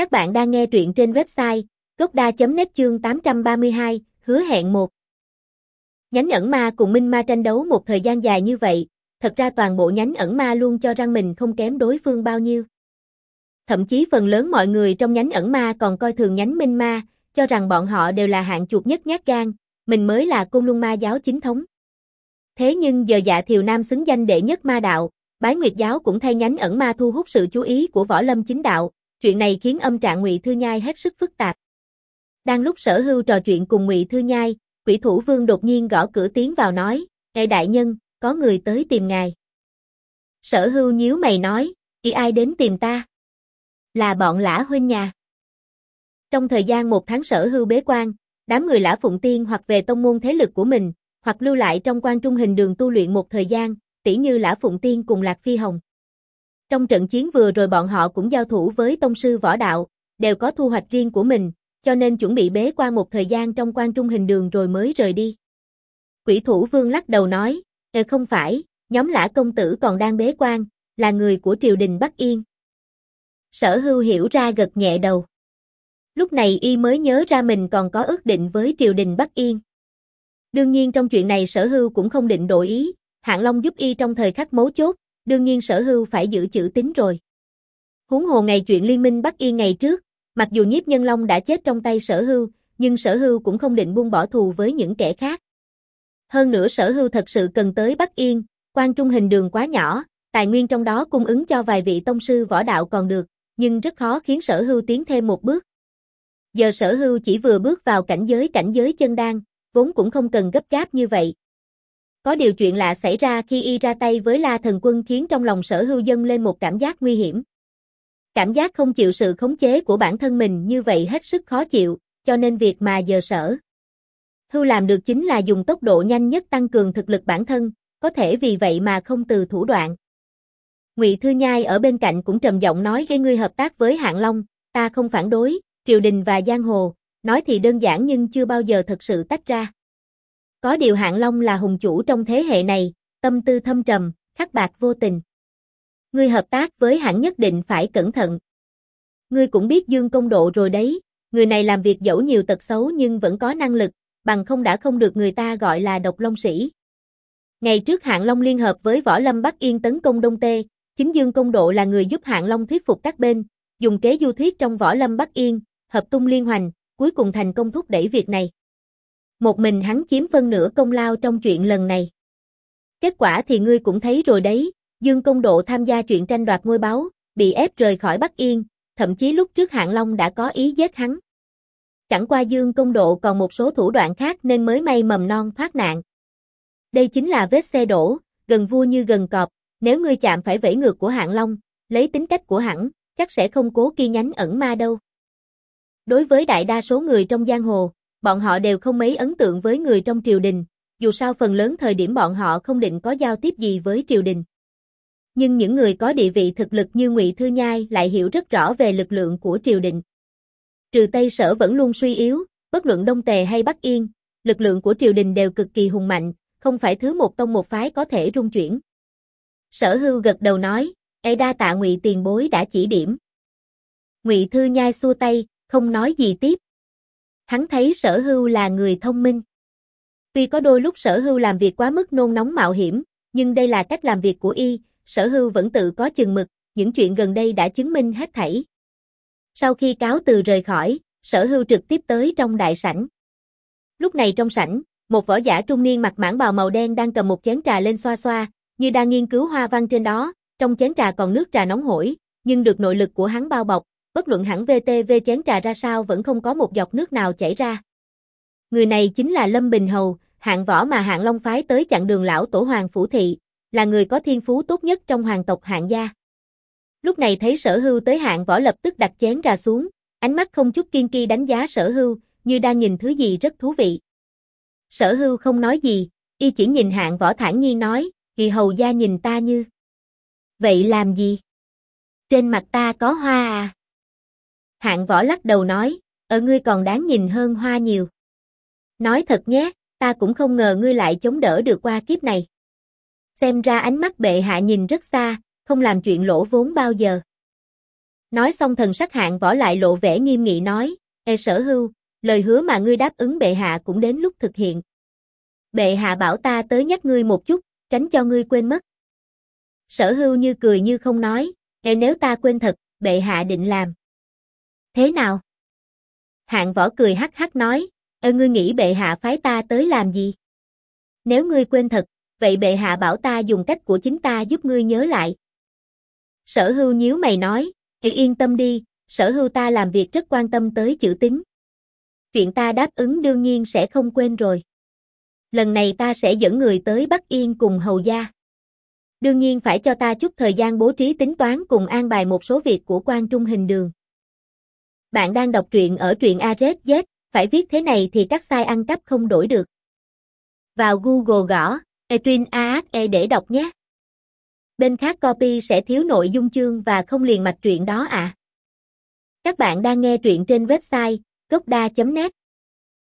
Các bạn đang nghe truyện trên website gocda.net chương 832, hứa hẹn một. Nhánh ẩn ma cùng minh ma tranh đấu một thời gian dài như vậy, thật ra toàn bộ nhánh ẩn ma luôn cho rằng mình không kém đối phương bao nhiêu. Thậm chí phần lớn mọi người trong nhánh ẩn ma còn coi thường nhánh minh ma, cho rằng bọn họ đều là hạng chuột nhất nhát gan, mình mới là côn luân ma giáo chính thống. Thế nhưng giờ dạ thiều nam xứng danh đệ nhất ma đạo, bái nguyệt giáo cũng thay nhánh ẩn ma thu hút sự chú ý của võ lâm chính đạo, chuyện này khiến âm trạng Ngụy Thư Nhai hết sức phức tạp. Đang lúc Sở Hưu trò chuyện cùng Ngụy Thư Nhai, Quỷ Thủ Vương đột nhiên gõ cửa tiến vào nói, "Ngài đại nhân, có người tới tìm ngài." Sở Hưu nhíu mày nói, kì ai đến tìm ta?" "Là bọn Lã huynh nhà." Trong thời gian một tháng Sở Hưu bế quan, đám người Lã Phụng Tiên hoặc về tông môn thế lực của mình, hoặc lưu lại trong quan trung hình đường tu luyện một thời gian, tỉ như Lã Phụng Tiên cùng Lạc Phi Hồng. Trong trận chiến vừa rồi bọn họ cũng giao thủ với tông sư võ đạo, đều có thu hoạch riêng của mình, cho nên chuẩn bị bế quan một thời gian trong quan trung hình đường rồi mới rời đi. Quỷ thủ vương lắc đầu nói, Ờ không phải, nhóm lã công tử còn đang bế quan, là người của triều đình Bắc Yên. Sở hưu hiểu ra gật nhẹ đầu. Lúc này y mới nhớ ra mình còn có ước định với triều đình Bắc Yên. Đương nhiên trong chuyện này sở hưu cũng không định đổi ý, Hạng Long giúp y trong thời khắc mấu chốt, đương nhiên sở hưu phải giữ chữ tín rồi. Huống hồ ngày chuyện liên minh Bắc Yên ngày trước, mặc dù nhiếp nhân long đã chết trong tay sở hưu, nhưng sở hưu cũng không định buông bỏ thù với những kẻ khác. Hơn nữa sở hưu thật sự cần tới Bắc Yên, quan trung hình đường quá nhỏ, tài nguyên trong đó cung ứng cho vài vị tông sư võ đạo còn được, nhưng rất khó khiến sở hưu tiến thêm một bước. Giờ sở hưu chỉ vừa bước vào cảnh giới cảnh giới chân đan, vốn cũng không cần gấp gáp như vậy, có điều chuyện lạ xảy ra khi y ra tay với La Thần Quân khiến trong lòng sở hưu dân lên một cảm giác nguy hiểm. Cảm giác không chịu sự khống chế của bản thân mình như vậy hết sức khó chịu, cho nên việc mà giờ sở hưu làm được chính là dùng tốc độ nhanh nhất tăng cường thực lực bản thân, có thể vì vậy mà không từ thủ đoạn. Ngụy Thư Nhai ở bên cạnh cũng trầm giọng nói gây ngươi hợp tác với Hạng Long, ta không phản đối, triều đình và giang hồ, nói thì đơn giản nhưng chưa bao giờ thật sự tách ra. Có điều Hạng Long là hùng chủ trong thế hệ này, tâm tư thâm trầm, khắc bạc vô tình. Ngươi hợp tác với hãng nhất định phải cẩn thận. Ngươi cũng biết Dương Công Độ rồi đấy, người này làm việc dẫu nhiều tật xấu nhưng vẫn có năng lực, bằng không đã không được người ta gọi là độc long sĩ. Ngày trước Hạng Long liên hợp với Võ Lâm Bắc Yên tấn công Đông Tê, chính Dương Công Độ là người giúp Hạng Long thuyết phục các bên, dùng kế du thuyết trong Võ Lâm Bắc Yên, hợp tung liên hoành, cuối cùng thành công thúc đẩy việc này một mình hắn chiếm phân nửa công lao trong chuyện lần này. Kết quả thì ngươi cũng thấy rồi đấy, Dương Công Độ tham gia chuyện tranh đoạt ngôi báu, bị ép rời khỏi Bắc Yên, thậm chí lúc trước Hạng Long đã có ý giết hắn. Chẳng qua Dương Công Độ còn một số thủ đoạn khác nên mới may mầm non thoát nạn. Đây chính là vết xe đổ, gần vua như gần cọp, nếu ngươi chạm phải vẫy ngược của Hạng Long, lấy tính cách của hắn chắc sẽ không cố ki nhánh ẩn ma đâu. Đối với đại đa số người trong giang hồ, bọn họ đều không mấy ấn tượng với người trong triều đình, dù sao phần lớn thời điểm bọn họ không định có giao tiếp gì với triều đình. Nhưng những người có địa vị thực lực như Ngụy Thư Nhai lại hiểu rất rõ về lực lượng của triều đình. Trừ Tây Sở vẫn luôn suy yếu, bất luận Đông Tề hay Bắc Yên, lực lượng của triều đình đều cực kỳ hùng mạnh, không phải thứ một tông một phái có thể rung chuyển. Sở Hưu gật đầu nói, "E đa tạ Ngụy tiền bối đã chỉ điểm." Ngụy Thư Nhai xua tay, không nói gì tiếp. Hắn thấy sở hưu là người thông minh. Tuy có đôi lúc sở hưu làm việc quá mức nôn nóng mạo hiểm, nhưng đây là cách làm việc của y, sở hưu vẫn tự có chừng mực, những chuyện gần đây đã chứng minh hết thảy. Sau khi cáo từ rời khỏi, sở hưu trực tiếp tới trong đại sảnh. Lúc này trong sảnh, một võ giả trung niên mặc mãn bào màu đen đang cầm một chén trà lên xoa xoa, như đang nghiên cứu hoa văn trên đó, trong chén trà còn nước trà nóng hổi, nhưng được nội lực của hắn bao bọc, bất luận hẳn VTV chén trà ra sao vẫn không có một giọt nước nào chảy ra. Người này chính là Lâm Bình Hầu, hạng võ mà hạng Long phái tới chặn đường lão tổ hoàng phủ thị, là người có thiên phú tốt nhất trong hoàng tộc hạng gia. Lúc này thấy sở hưu tới hạng võ lập tức đặt chén trà xuống, ánh mắt không chút kiên kỳ đánh giá sở hưu, như đang nhìn thứ gì rất thú vị. Sở hưu không nói gì, y chỉ nhìn hạng võ thản nhiên nói, kỳ hầu gia nhìn ta như. Vậy làm gì? Trên mặt ta có hoa à? Hạng võ lắc đầu nói, ở ngươi còn đáng nhìn hơn hoa nhiều. Nói thật nhé, ta cũng không ngờ ngươi lại chống đỡ được qua kiếp này. Xem ra ánh mắt bệ hạ nhìn rất xa, không làm chuyện lỗ vốn bao giờ. Nói xong thần sắc hạng võ lại lộ vẻ nghiêm nghị nói, "E sở hưu, lời hứa mà ngươi đáp ứng bệ hạ cũng đến lúc thực hiện. Bệ hạ bảo ta tới nhắc ngươi một chút, tránh cho ngươi quên mất. Sở hưu như cười như không nói, e nếu ta quên thật, bệ hạ định làm. Thế nào? Hạng võ cười hắc hắc nói, ơ ngươi nghĩ bệ hạ phái ta tới làm gì? Nếu ngươi quên thật, vậy bệ hạ bảo ta dùng cách của chính ta giúp ngươi nhớ lại. Sở hưu nhíu mày nói, thì yên tâm đi, sở hưu ta làm việc rất quan tâm tới chữ tính Chuyện ta đáp ứng đương nhiên sẽ không quên rồi. Lần này ta sẽ dẫn người tới Bắc Yên cùng hầu gia. Đương nhiên phải cho ta chút thời gian bố trí tính toán cùng an bài một số việc của quan trung hình đường. Bạn đang đọc truyện ở truyện ARZ, phải viết thế này thì các sai ăn cắp không đổi được. Vào Google gõ, Etrin AXE để đọc nhé. Bên khác copy sẽ thiếu nội dung chương và không liền mạch truyện đó ạ. À. Các bạn đang nghe truyện trên website gocda.net